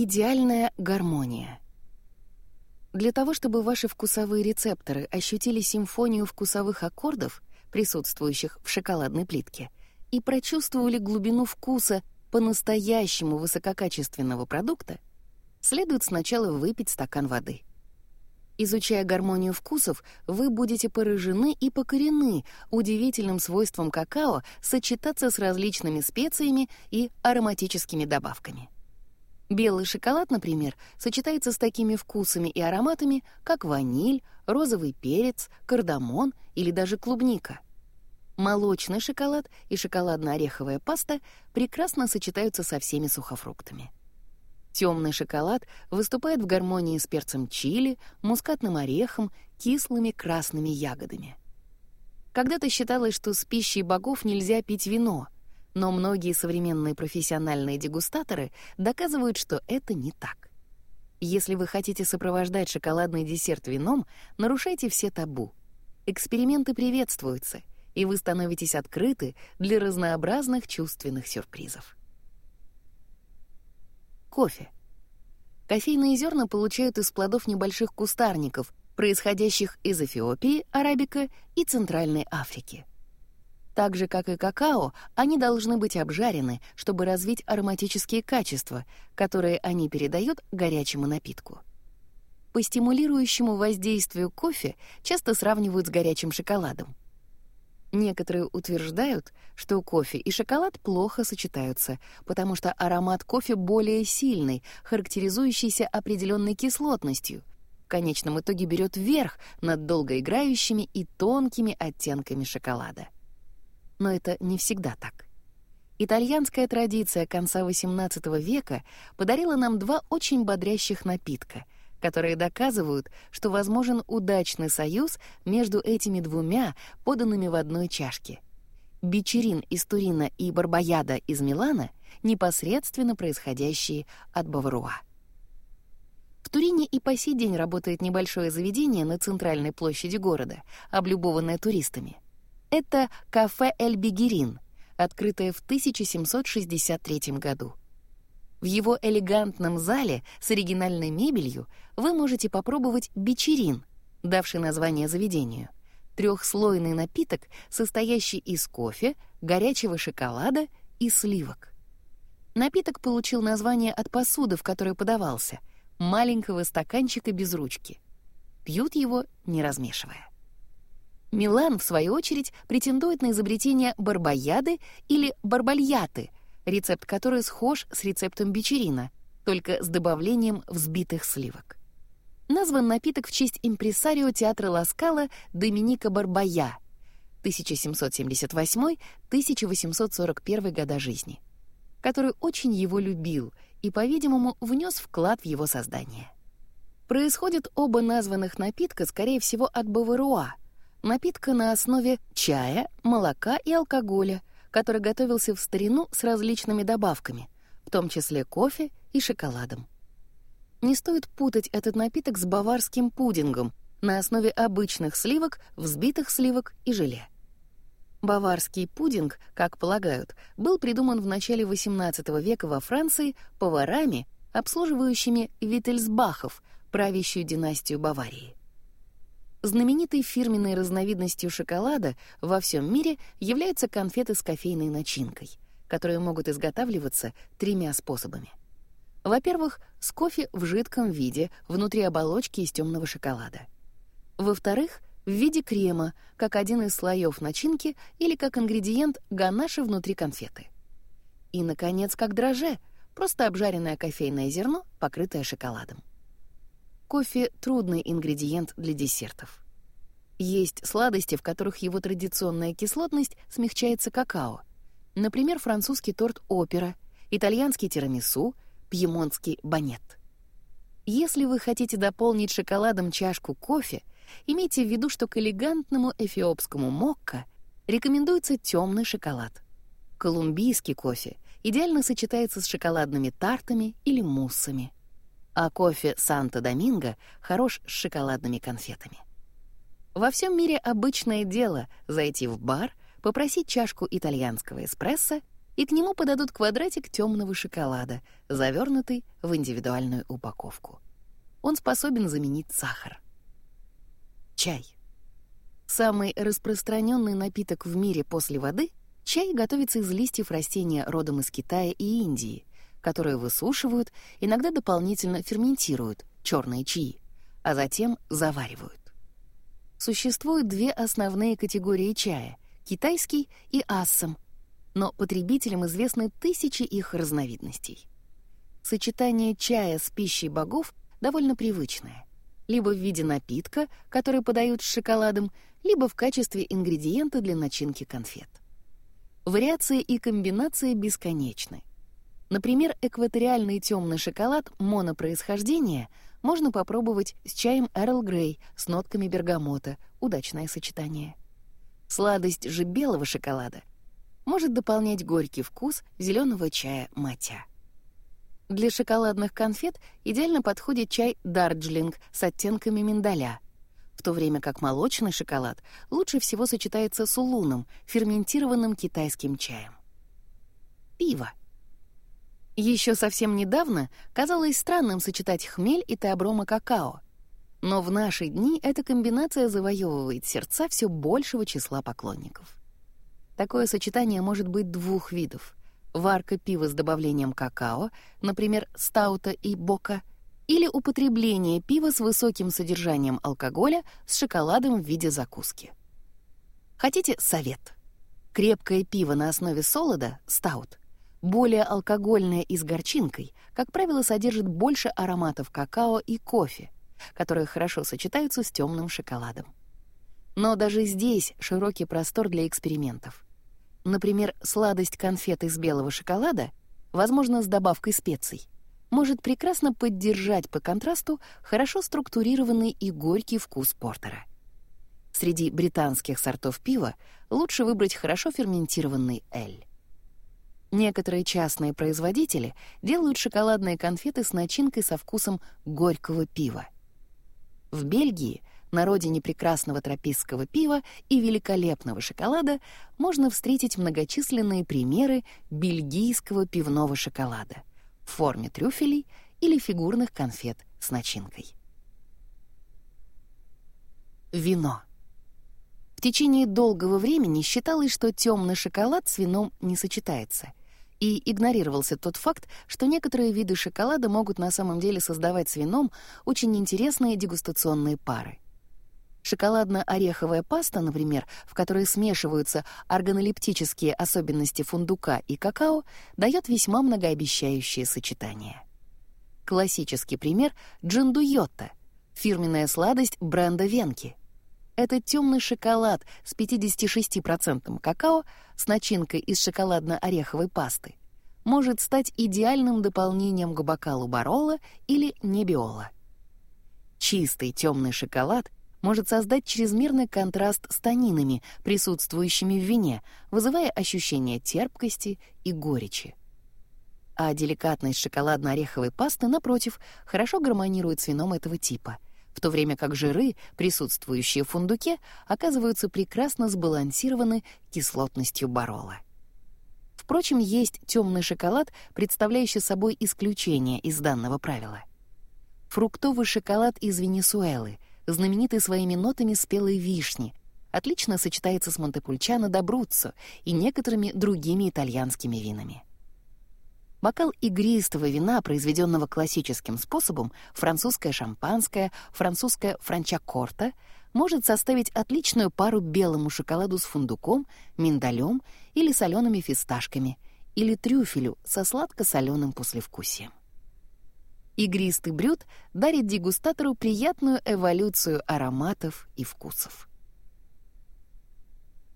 Идеальная гармония. Для того, чтобы ваши вкусовые рецепторы ощутили симфонию вкусовых аккордов, присутствующих в шоколадной плитке, и прочувствовали глубину вкуса по-настоящему высококачественного продукта, следует сначала выпить стакан воды. Изучая гармонию вкусов, вы будете поражены и покорены удивительным свойством какао сочетаться с различными специями и ароматическими добавками. Белый шоколад, например, сочетается с такими вкусами и ароматами, как ваниль, розовый перец, кардамон или даже клубника. Молочный шоколад и шоколадно-ореховая паста прекрасно сочетаются со всеми сухофруктами. Темный шоколад выступает в гармонии с перцем чили, мускатным орехом, кислыми красными ягодами. Когда-то считалось, что с пищей богов нельзя пить вино, но многие современные профессиональные дегустаторы доказывают, что это не так. Если вы хотите сопровождать шоколадный десерт вином, нарушайте все табу. Эксперименты приветствуются, и вы становитесь открыты для разнообразных чувственных сюрпризов. Кофе. Кофейные зерна получают из плодов небольших кустарников, происходящих из Эфиопии, Арабика и Центральной Африки. Так же, как и какао, они должны быть обжарены, чтобы развить ароматические качества, которые они передают горячему напитку. По стимулирующему воздействию кофе часто сравнивают с горячим шоколадом. Некоторые утверждают, что кофе и шоколад плохо сочетаются, потому что аромат кофе более сильный, характеризующийся определенной кислотностью. В конечном итоге берет верх над долгоиграющими и тонкими оттенками шоколада. Но это не всегда так. Итальянская традиция конца XVIII века подарила нам два очень бодрящих напитка — которые доказывают, что возможен удачный союз между этими двумя, поданными в одной чашке. Бичерин из Турина и Барбаяда из Милана непосредственно происходящие от Баваруа. В Турине и по сей день работает небольшое заведение на центральной площади города, облюбованное туристами. Это кафе «Эль Бигерин», открытое в 1763 году. В его элегантном зале с оригинальной мебелью вы можете попробовать бичерин, давший название заведению. Трехслойный напиток, состоящий из кофе, горячего шоколада и сливок. Напиток получил название от посуды, в которой подавался, маленького стаканчика без ручки. Пьют его, не размешивая. Милан, в свою очередь, претендует на изобретение барбаяды или барбальяты — рецепт которой схож с рецептом бичерина, только с добавлением взбитых сливок. Назван напиток в честь импресарио театра Ласкала Доминика Барбая 1778-1841 года жизни, который очень его любил и, по-видимому, внес вклад в его создание. Происходят оба названных напитка, скорее всего, от Баваруа, напитка на основе чая, молока и алкоголя, который готовился в старину с различными добавками, в том числе кофе и шоколадом. Не стоит путать этот напиток с баварским пудингом на основе обычных сливок, взбитых сливок и желе. Баварский пудинг, как полагают, был придуман в начале XVIII века во Франции поварами, обслуживающими Виттельсбахов, правящую династию Баварии. Знаменитой фирменной разновидностью шоколада во всем мире являются конфеты с кофейной начинкой, которые могут изготавливаться тремя способами. Во-первых, с кофе в жидком виде внутри оболочки из темного шоколада. Во-вторых, в виде крема, как один из слоев начинки или как ингредиент ганаши внутри конфеты. И, наконец, как дрожже, просто обжаренное кофейное зерно, покрытое шоколадом. Кофе — трудный ингредиент для десертов. Есть сладости, в которых его традиционная кислотность смягчается какао. Например, французский торт «Опера», итальянский тирамису, пьемонтский банет. Если вы хотите дополнить шоколадом чашку кофе, имейте в виду, что к элегантному эфиопскому мокко рекомендуется темный шоколад. Колумбийский кофе идеально сочетается с шоколадными тартами или муссами а кофе Санто-Доминго хорош с шоколадными конфетами. Во всем мире обычное дело зайти в бар, попросить чашку итальянского эспрессо и к нему подадут квадратик темного шоколада, завернутый в индивидуальную упаковку. Он способен заменить сахар. Чай. Самый распространенный напиток в мире после воды — чай готовится из листьев растения родом из Китая и Индии, которые высушивают, иногда дополнительно ферментируют, черные чаи, а затем заваривают. Существуют две основные категории чая — китайский и ассам, но потребителям известны тысячи их разновидностей. Сочетание чая с пищей богов довольно привычное. Либо в виде напитка, который подают с шоколадом, либо в качестве ингредиента для начинки конфет. Вариации и комбинации бесконечны. Например, экваториальный темный шоколад монопроисхождения можно попробовать с чаем Эрл Грей с нотками бергамота, удачное сочетание. Сладость же белого шоколада может дополнять горький вкус зеленого чая матя. Для шоколадных конфет идеально подходит чай Дарджилинг с оттенками миндаля, в то время как молочный шоколад лучше всего сочетается с улуном, ферментированным китайским чаем. Пиво. Еще совсем недавно казалось странным сочетать хмель и теоброма какао, но в наши дни эта комбинация завоевывает сердца все большего числа поклонников. Такое сочетание может быть двух видов. Варка пива с добавлением какао, например, стаута и бока, или употребление пива с высоким содержанием алкоголя с шоколадом в виде закуски. Хотите совет? Крепкое пиво на основе солода, стаут, более алкогольное и с горчинкой, как правило, содержит больше ароматов какао и кофе, которые хорошо сочетаются с темным шоколадом. Но даже здесь широкий простор для экспериментов. Например, сладость конфет из белого шоколада, возможно, с добавкой специй, может прекрасно поддержать по контрасту хорошо структурированный и горький вкус портера. Среди британских сортов пива лучше выбрать хорошо ферментированный эль. Некоторые частные производители делают шоколадные конфеты с начинкой со вкусом горького пива. В Бельгии — на родине прекрасного тропического пива и великолепного шоколада можно встретить многочисленные примеры бельгийского пивного шоколада в форме трюфелей или фигурных конфет с начинкой. Вино. В течение долгого времени считалось, что темный шоколад с вином не сочетается, и игнорировался тот факт, что некоторые виды шоколада могут на самом деле создавать с вином очень интересные дегустационные пары. Шоколадно-ореховая паста, например, в которой смешиваются органолептические особенности фундука и какао, дает весьма многообещающее сочетание. Классический пример — джиндуйотта, фирменная сладость бренда Венки. Это темный шоколад с 56% какао с начинкой из шоколадно-ореховой пасты может стать идеальным дополнением к бокалу барола или небиола. Чистый темный шоколад может создать чрезмерный контраст с танинами, присутствующими в вине, вызывая ощущение терпкости и горечи. А деликатность шоколадно-ореховой пасты, напротив, хорошо гармонирует с вином этого типа, в то время как жиры, присутствующие в фундуке, оказываются прекрасно сбалансированы кислотностью барола. Впрочем, есть темный шоколад, представляющий собой исключение из данного правила. Фруктовый шоколад из Венесуэлы — знаменитый своими нотами спелой вишни, отлично сочетается с Монтепульчано Добруццо и некоторыми другими итальянскими винами. Бокал игристого вина, произведенного классическим способом, французское шампанское, французское франчакорта, может составить отличную пару белому шоколаду с фундуком, миндалем или солеными фисташками, или трюфелю со сладко-соленым послевкусием. Игристый брют дарит дегустатору приятную эволюцию ароматов и вкусов.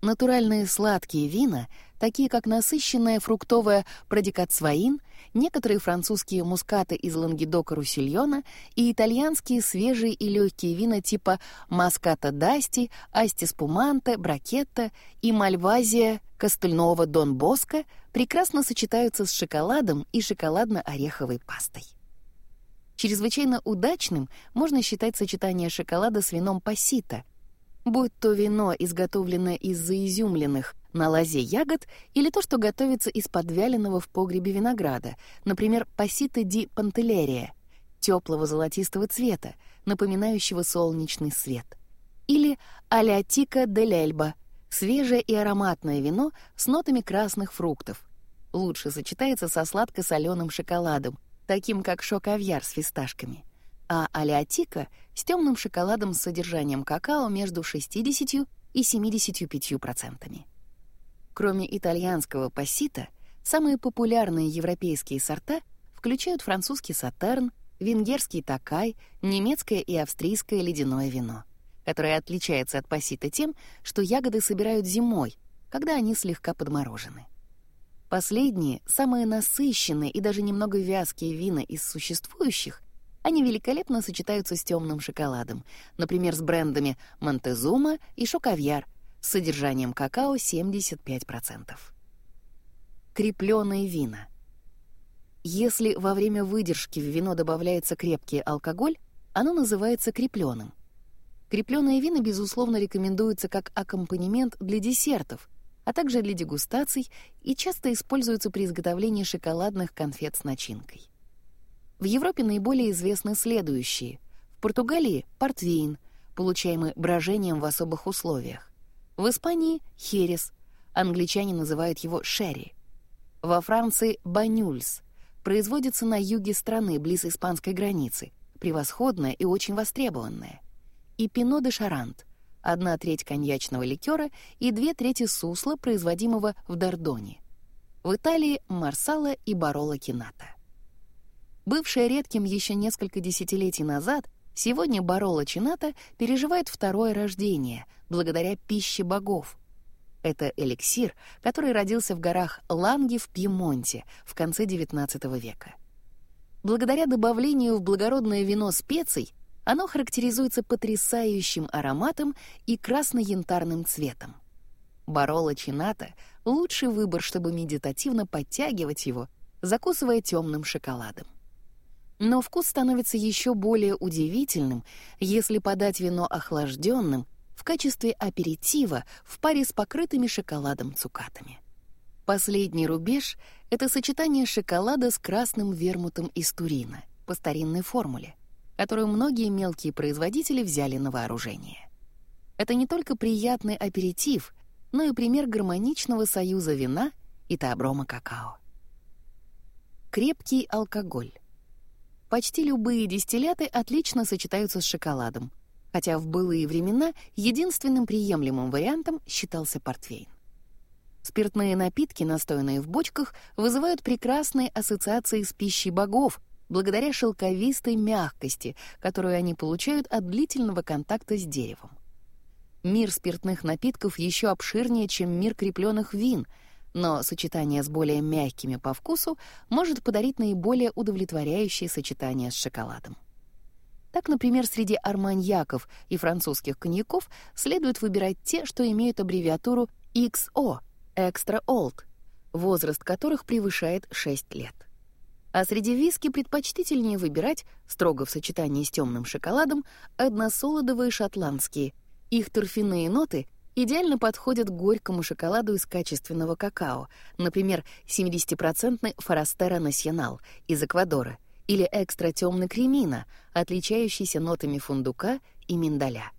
Натуральные сладкие вина, такие как насыщенная фруктовая продикацваин, некоторые французские мускаты из Лангедока-Руссильона и итальянские свежие и легкие вина типа Маската Дасти, Асти Спуманте, Бракетта и Мальвазия Костыльного Дон Боско прекрасно сочетаются с шоколадом и шоколадно-ореховой пастой. Чрезвычайно удачным можно считать сочетание шоколада с вином пассита, будь то вино, изготовленное из заизюмленных на лозе ягод, или то, что готовится из подвяленного в погребе винограда, например, пасита ди пантелерия, теплого золотистого цвета, напоминающего солнечный свет, или алиатика де лельба, свежее и ароматное вино с нотами красных фруктов. Лучше сочетается со сладко-соленым шоколадом, таким как шокавьяр с фисташками — а алиатика с темным шоколадом с содержанием какао между 60 и 75%. Кроме итальянского пассита, самые популярные европейские сорта включают французский сатерн, венгерский такай, немецкое и австрийское ледяное вино, которое отличается от пассита тем, что ягоды собирают зимой, когда они слегка подморожены. Последние, самые насыщенные и даже немного вязкие вина из существующих, они великолепно сочетаются с темным шоколадом, например, с брендами Монтезума и Шокавьяр с содержанием какао 75%. Крепленные вина. Если во время выдержки в вино добавляется крепкий алкоголь, оно называется крепленым. Крепленные вина, безусловно, рекомендуются как аккомпанемент для десертов, а также для дегустаций и часто используются при изготовлении шоколадных конфет с начинкой. В Европе наиболее известны следующие. В Португалии — портвейн, получаемый брожением в особых условиях. В Испании — херес, англичане называют его шерри. Во Франции — банюльс, производится на юге страны, близ испанской границы, превосходное и очень востребованное. И пино де шарант — одна треть коньячного ликера и две трети сусла, производимого в Дордоне. В Италии — марсала и барола кината. Бывшая редким еще несколько десятилетий назад, сегодня Барола Чината переживает второе рождение благодаря пище богов. Это эликсир, который родился в горах Ланги в Пьемонте в конце XIX века. Благодаря добавлению в благородное вино специй оно характеризуется потрясающим ароматом и красно-янтарным цветом. Барола Чината — лучший выбор, чтобы медитативно подтягивать его, закусывая темным шоколадом. Но вкус становится еще более удивительным, если подать вино охлажденным в качестве аперитива в паре с покрытыми шоколадом цукатами. Последний рубеж — это сочетание шоколада с красным вермутом из Турина по старинной формуле, которую многие мелкие производители взяли на вооружение. Это не только приятный аперитив, но и пример гармоничного союза вина и таброма какао. Крепкий алкоголь. Почти любые дистилляты отлично сочетаются с шоколадом, хотя в былые времена единственным приемлемым вариантом считался портвейн. Спиртные напитки, настоянные в бочках, вызывают прекрасные ассоциации с пищей богов, благодаря шелковистой мягкости, которую они получают от длительного контакта с деревом. Мир спиртных напитков еще обширнее, чем мир крепленных вин — но сочетание с более мягкими по вкусу может подарить наиболее удовлетворяющее сочетание с шоколадом. Так, например, среди арманьяков и французских коньяков следует выбирать те, что имеют аббревиатуру XO — Extra Old, возраст которых превышает 6 лет. А среди виски предпочтительнее выбирать, строго в сочетании с темным шоколадом, односолодовые шотландские. Их торфяные ноты идеально подходят к горькому шоколаду из качественного какао, например, 70-процентный Форастера Насьонал из Эквадора или экстра темный кремина, отличающийся нотами фундука и миндаля.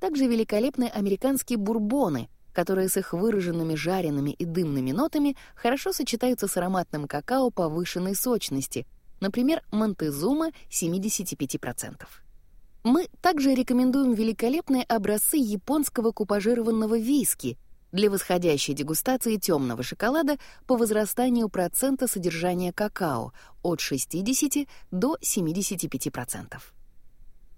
Также великолепны американские бурбоны, которые с их выраженными жареными и дымными нотами хорошо сочетаются с ароматным какао повышенной сочности, например, Монтезума 75%. Мы также рекомендуем великолепные образцы японского купажированного виски для восходящей дегустации темного шоколада по возрастанию процента содержания какао от 60 до 75%.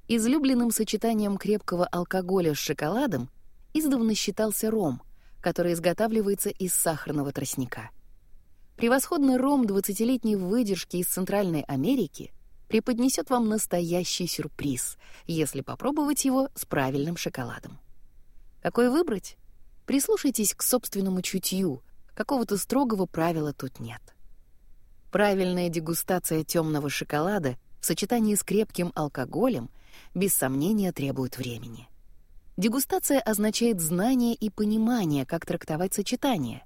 Излюбленным сочетанием крепкого алкоголя с шоколадом издавна считался ром, который изготавливается из сахарного тростника. Превосходный ром 20-летней выдержки из Центральной Америки — преподнесет вам настоящий сюрприз, если попробовать его с правильным шоколадом. Какой выбрать? Прислушайтесь к собственному чутью, какого-то строгого правила тут нет. Правильная дегустация темного шоколада в сочетании с крепким алкоголем без сомнения требует времени. Дегустация означает знание и понимание, как трактовать сочетание.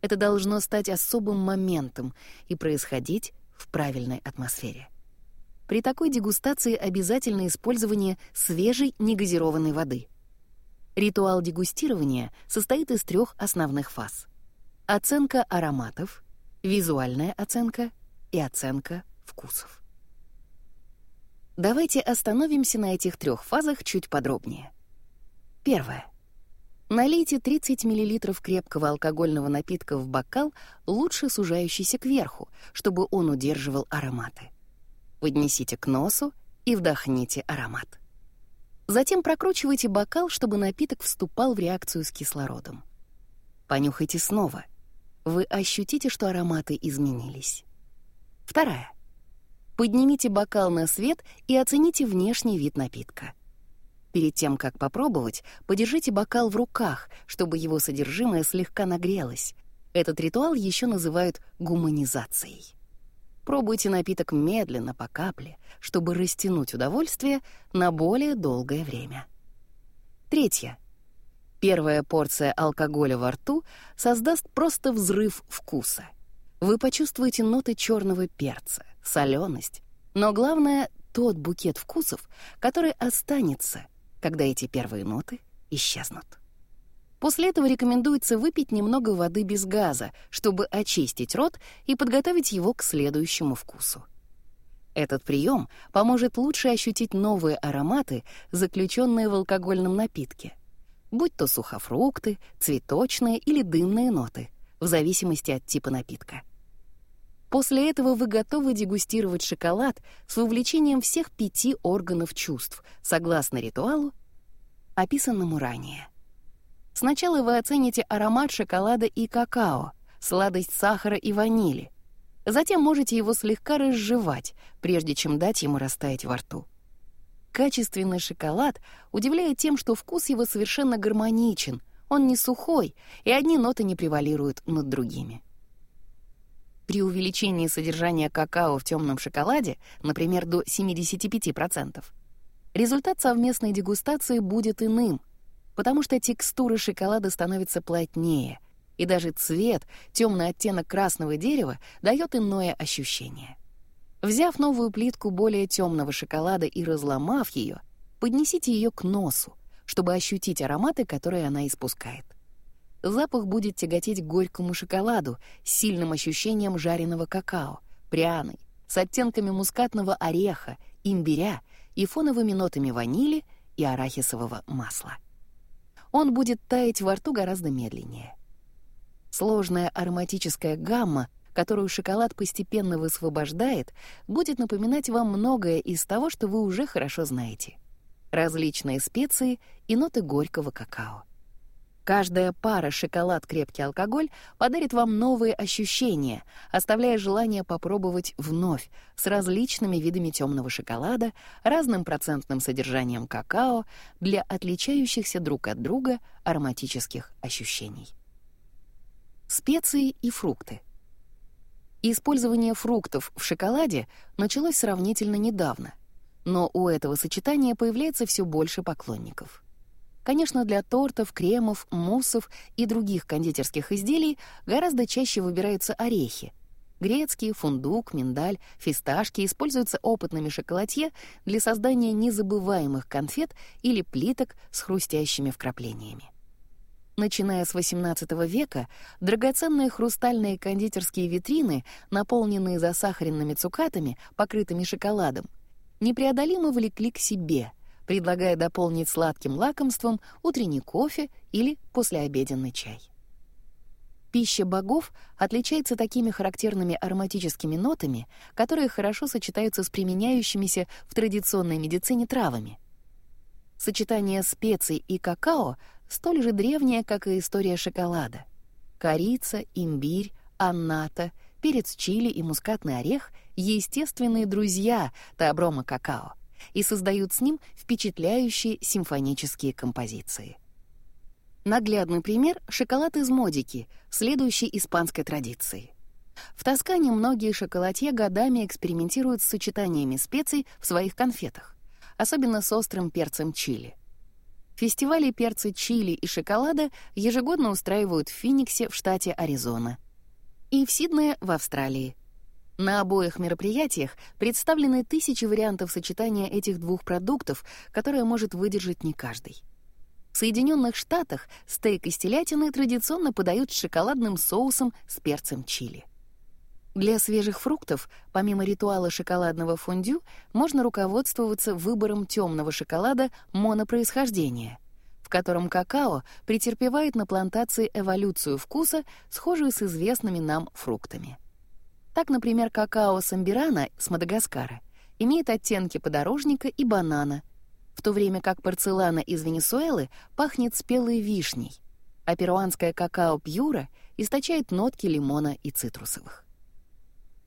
Это должно стать особым моментом и происходить в правильной атмосфере. При такой дегустации обязательно использование свежей негазированной воды. Ритуал дегустирования состоит из трех основных фаз. Оценка ароматов, визуальная оценка и оценка вкусов. Давайте остановимся на этих трех фазах чуть подробнее. Первое. Налейте 30 мл крепкого алкогольного напитка в бокал, лучше сужающийся кверху, чтобы он удерживал ароматы. Поднесите к носу и вдохните аромат. Затем прокручивайте бокал, чтобы напиток вступал в реакцию с кислородом. Понюхайте снова. Вы ощутите, что ароматы изменились. Вторая. Поднимите бокал на свет и оцените внешний вид напитка. Перед тем, как попробовать, подержите бокал в руках, чтобы его содержимое слегка нагрелось. Этот ритуал еще называют гуманизацией. Пробуйте напиток медленно, по капле, чтобы растянуть удовольствие на более долгое время. Третье. Первая порция алкоголя во рту создаст просто взрыв вкуса. Вы почувствуете ноты черного перца, соленость, но главное — тот букет вкусов, который останется, когда эти первые ноты исчезнут. После этого рекомендуется выпить немного воды без газа, чтобы очистить рот и подготовить его к следующему вкусу. Этот прием поможет лучше ощутить новые ароматы, заключенные в алкогольном напитке, будь то сухофрукты, цветочные или дымные ноты, в зависимости от типа напитка. После этого вы готовы дегустировать шоколад с вовлечением всех пяти органов чувств, согласно ритуалу, описанному ранее. Сначала вы оцените аромат шоколада и какао, сладость сахара и ванили. Затем можете его слегка разжевать, прежде чем дать ему растаять во рту. Качественный шоколад удивляет тем, что вкус его совершенно гармоничен, он не сухой, и одни ноты не превалируют над другими. При увеличении содержания какао в темном шоколаде, например, до 75%, результат совместной дегустации будет иным — потому что текстура шоколада становится плотнее, и даже цвет, темный оттенок красного дерева, дает иное ощущение. Взяв новую плитку более темного шоколада и разломав ее, поднесите ее к носу, чтобы ощутить ароматы, которые она испускает. Запах будет тяготеть горькому шоколаду с сильным ощущением жареного какао, пряный, с оттенками мускатного ореха, имбиря и фоновыми нотами ванили и арахисового масла он будет таять во рту гораздо медленнее. Сложная ароматическая гамма, которую шоколад постепенно высвобождает, будет напоминать вам многое из того, что вы уже хорошо знаете. Различные специи и ноты горького какао. Каждая пара шоколад-крепкий алкоголь подарит вам новые ощущения, оставляя желание попробовать вновь с различными видами темного шоколада, разным процентным содержанием какао для отличающихся друг от друга ароматических ощущений. Специи и фрукты. Использование фруктов в шоколаде началось сравнительно недавно, но у этого сочетания появляется все больше поклонников. Конечно, для тортов, кремов, муссов и других кондитерских изделий гораздо чаще выбираются орехи. Грецкий, фундук, миндаль, фисташки используются опытными шоколадье для создания незабываемых конфет или плиток с хрустящими вкраплениями. Начиная с XVIII века, драгоценные хрустальные кондитерские витрины, наполненные засахаренными цукатами, покрытыми шоколадом, непреодолимо влекли к себе — предлагая дополнить сладким лакомством утренний кофе или послеобеденный чай. Пища богов отличается такими характерными ароматическими нотами, которые хорошо сочетаются с применяющимися в традиционной медицине травами. Сочетание специй и какао столь же древнее, как и история шоколада. Корица, имбирь, анната, перец чили и мускатный орех — естественные друзья таброма какао — и создают с ним впечатляющие симфонические композиции. Наглядный пример — шоколад из модики, следующий испанской традиции. В Тоскане многие шоколадье годами экспериментируют с сочетаниями специй в своих конфетах, особенно с острым перцем чили. Фестивали перца чили и шоколада ежегодно устраивают в Финиксе в штате Аризона и в Сиднее в Австралии. На обоих мероприятиях представлены тысячи вариантов сочетания этих двух продуктов, которые может выдержать не каждый. В Соединенных Штатах стейк из телятины традиционно подают с шоколадным соусом с перцем чили. Для свежих фруктов, помимо ритуала шоколадного фондю, можно руководствоваться выбором темного шоколада монопроисхождения, в котором какао претерпевает на плантации эволюцию вкуса, схожую с известными нам фруктами. Так, например, какао самбирана с Мадагаскара имеет оттенки подорожника и банана, в то время как порцелана из Венесуэлы пахнет спелой вишней, а перуанское какао пьюра источает нотки лимона и цитрусовых.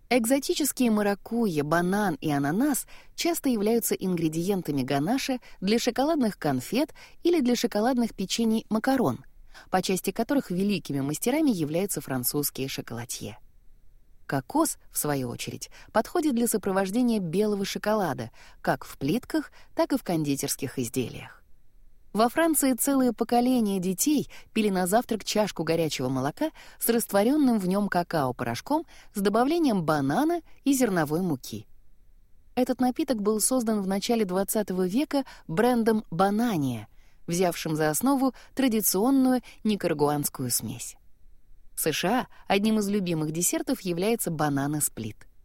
Экзотические маракуйя, банан и ананас часто являются ингредиентами ганаша для шоколадных конфет или для шоколадных печений макарон, по части которых великими мастерами являются французские шоколадье. Кокос, в свою очередь, подходит для сопровождения белого шоколада как в плитках, так и в кондитерских изделиях. Во Франции целые поколения детей пили на завтрак чашку горячего молока с растворенным в нем какао-порошком с добавлением банана и зерновой муки. Этот напиток был создан в начале XX века брендом «Банания», взявшим за основу традиционную никарагуанскую смесь. В США одним из любимых десертов является банана-сплит —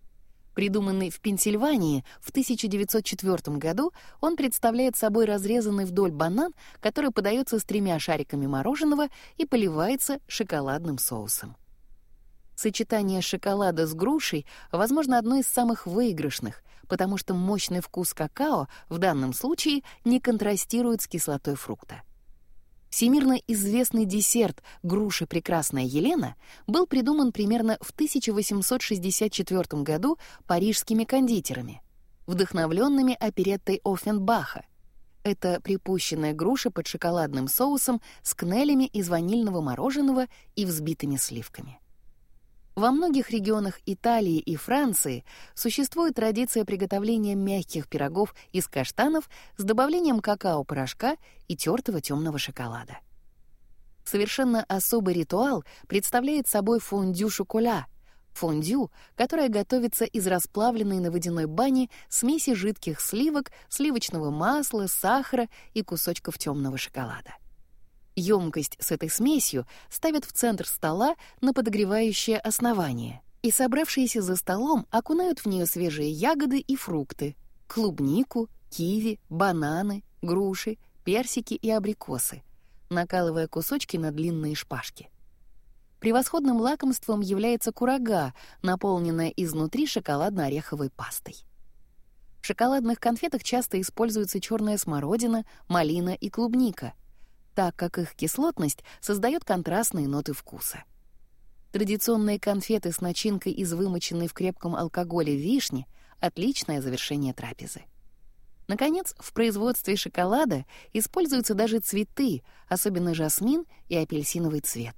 Придуманный в Пенсильвании в 1904 году, он представляет собой разрезанный вдоль банан, который подается с тремя шариками мороженого и поливается шоколадным соусом. Сочетание шоколада с грушей, возможно, одно из самых выигрышных, потому что мощный вкус какао в данном случае не контрастирует с кислотой фрукта. Всемирно известный десерт «Груши прекрасная Елена» был придуман примерно в 1864 году парижскими кондитерами, вдохновленными опереттой Оффенбаха. Это припущенная груша под шоколадным соусом с кнелями из ванильного мороженого и взбитыми сливками. Во многих регионах Италии и Франции существует традиция приготовления мягких пирогов из каштанов с добавлением какао-порошка и тертого темного шоколада. Совершенно особый ритуал представляет собой фондю-шоколя — фондю, которое готовится из расплавленной на водяной бане смеси жидких сливок, сливочного масла, сахара и кусочков темного шоколада. Емкость с этой смесью ставят в центр стола на подогревающее основание, и собравшиеся за столом окунают в нее свежие ягоды и фрукты — клубнику, киви, бананы, груши, персики и абрикосы, накалывая кусочки на длинные шпажки. Превосходным лакомством является курага, наполненная изнутри шоколадно-ореховой пастой. В шоколадных конфетах часто используются черная смородина, малина и клубника — так как их кислотность создает контрастные ноты вкуса. Традиционные конфеты с начинкой из вымоченной в крепком алкоголе вишни — отличное завершение трапезы. Наконец, в производстве шоколада используются даже цветы, особенно жасмин и апельсиновый цвет.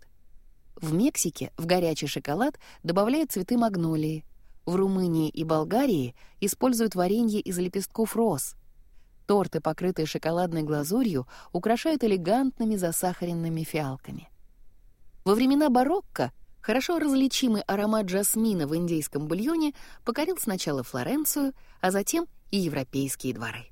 В Мексике в горячий шоколад добавляют цветы магнолии. В Румынии и Болгарии используют варенье из лепестков роз — Торты, покрытые шоколадной глазурью, украшают элегантными засахаренными фиалками. Во времена барокко хорошо различимый аромат жасмина в индейском бульоне покорил сначала Флоренцию, а затем и европейские дворы.